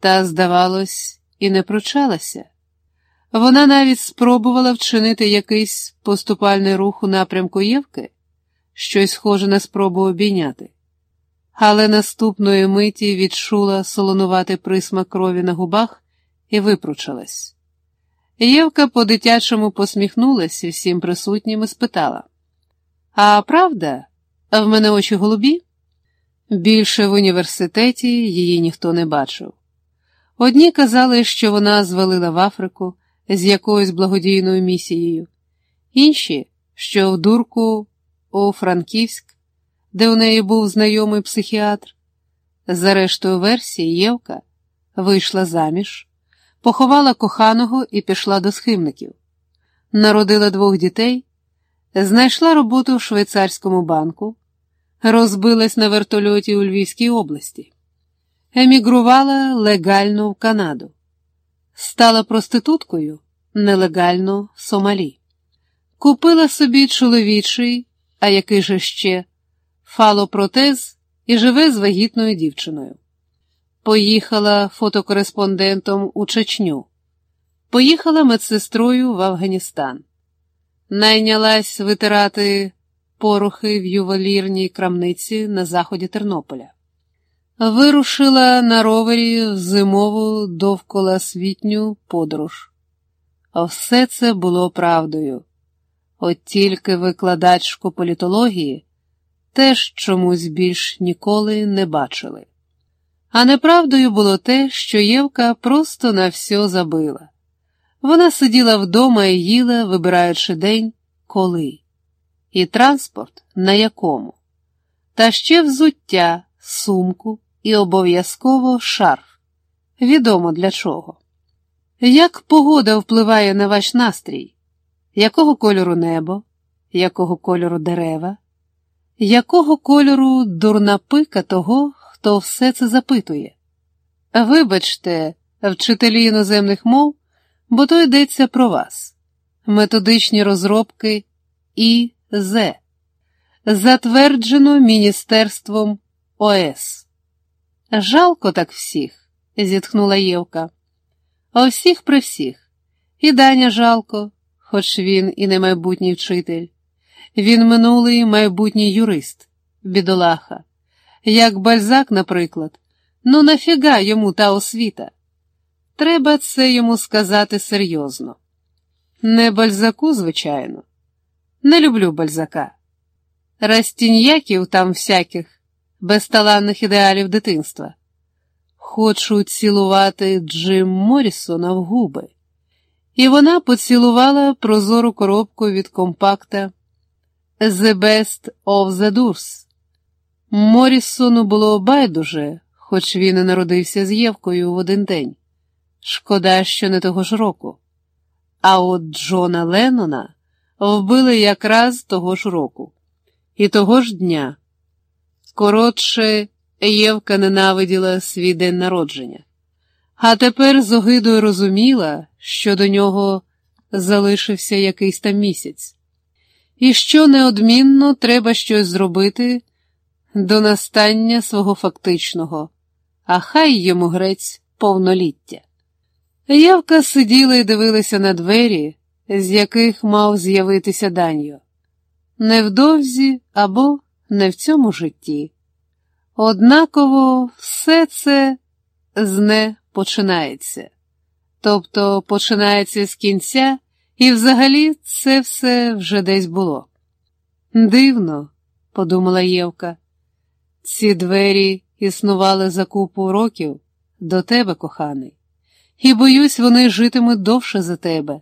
та, здавалось, і не пручалася. Вона навіть спробувала вчинити якийсь поступальний рух у напрямку Євки, щось схоже на спробу обійняти, але наступної миті відчула солонувати присмак крові на губах і випручалась. Євка по-дитячому посміхнулася всім присутнім і спитала: А правда, в мене очі голубі? Більше в університеті її ніхто не бачив. Одні казали, що вона звалила в Африку з якоюсь благодійною місією, інші, що в дурку у Франківськ, де у неї був знайомий психіатр. За рештою версії Євка вийшла заміж, поховала коханого і пішла до схимників, народила двох дітей, знайшла роботу в швейцарському банку, розбилась на вертольоті у Львівській області, емігрувала легально в Канаду, стала проституткою нелегально в Сомалі, купила собі чоловічий, а який же ще, фалопротез і живе з вагітною дівчиною. Поїхала фотокореспондентом у Чечню, поїхала медсестрою в Афганістан, найнялась витирати порохи в ювелірній крамниці на заході Тернополя, вирушила на ровері в зимову довколасвітню подорож. Все це було правдою, от тільки викладачку політології теж чомусь більш ніколи не бачили. А неправдою було те, що Євка просто на все забила. Вона сиділа вдома і їла, вибираючи день, коли, і транспорт на якому, та ще взуття, сумку і обов'язково шарф. Відомо для чого. Як погода впливає на ваш настрій? Якого кольору небо, якого кольору дерева, якого кольору дурна пика того, хто все це запитує? Вибачте, вчителі іноземних мов, бо то йдеться про вас, методичні розробки І З, затверджено Міністерством ОС. Жалко так всіх, зітхнула Євка. А всіх при всіх. І Даня жалко, хоч він і не майбутній вчитель. Він минулий майбутній юрист, бідолаха. Як бальзак, наприклад, ну нафіга йому та освіта? Треба це йому сказати серйозно. Не бальзаку, звичайно. Не люблю бальзака. Растіньяків там всяких, безталанних ідеалів дитинства. Хочу цілувати Джим Моррісона в губи. І вона поцілувала прозору коробку від компакта The Best of the Doors. Моррісону було байдуже, хоч він і народився з Євкою в один день. Шкода, що не того ж року. А от Джона Леннона вбили якраз того ж року, і того ж дня. Коротше, Євка ненавиділа свій день народження, а тепер з огидою розуміла, що до нього залишився якийсь там місяць, і що неодмінно треба щось зробити до настання свого фактичного, а хай йому грець повноліття. Євка сиділа і дивилася на двері, з яких мав з'явитися Даньо. Невдовзі або не в цьому житті. Однаково все це з не починається, тобто починається з кінця, і взагалі це все вже десь було. Дивно, подумала Євка, ці двері існували за купу років до тебе, коханий, і боюсь, вони житимуть довше за тебе.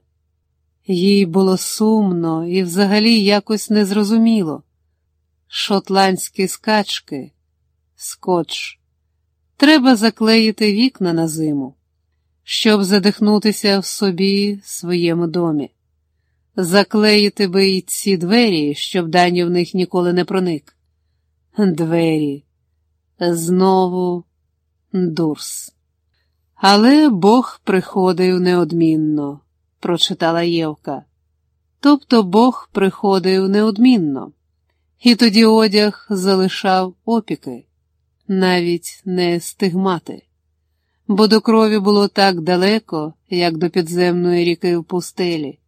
Їй було сумно і взагалі якось незрозуміло. Шотландські скачки скотч. Треба заклеїти вікна на зиму, щоб задихнутися в собі своєму домі, заклеїти би й ці двері, щоб дані в них ніколи не проник. Двері. Знову дурс. Але Бог приходив неодмінно, прочитала Євка. Тобто Бог приходив неодмінно, і тоді одяг залишав опіки навіть не стигмати. бо до крові було так далеко, як до підземної ріки в пустелі.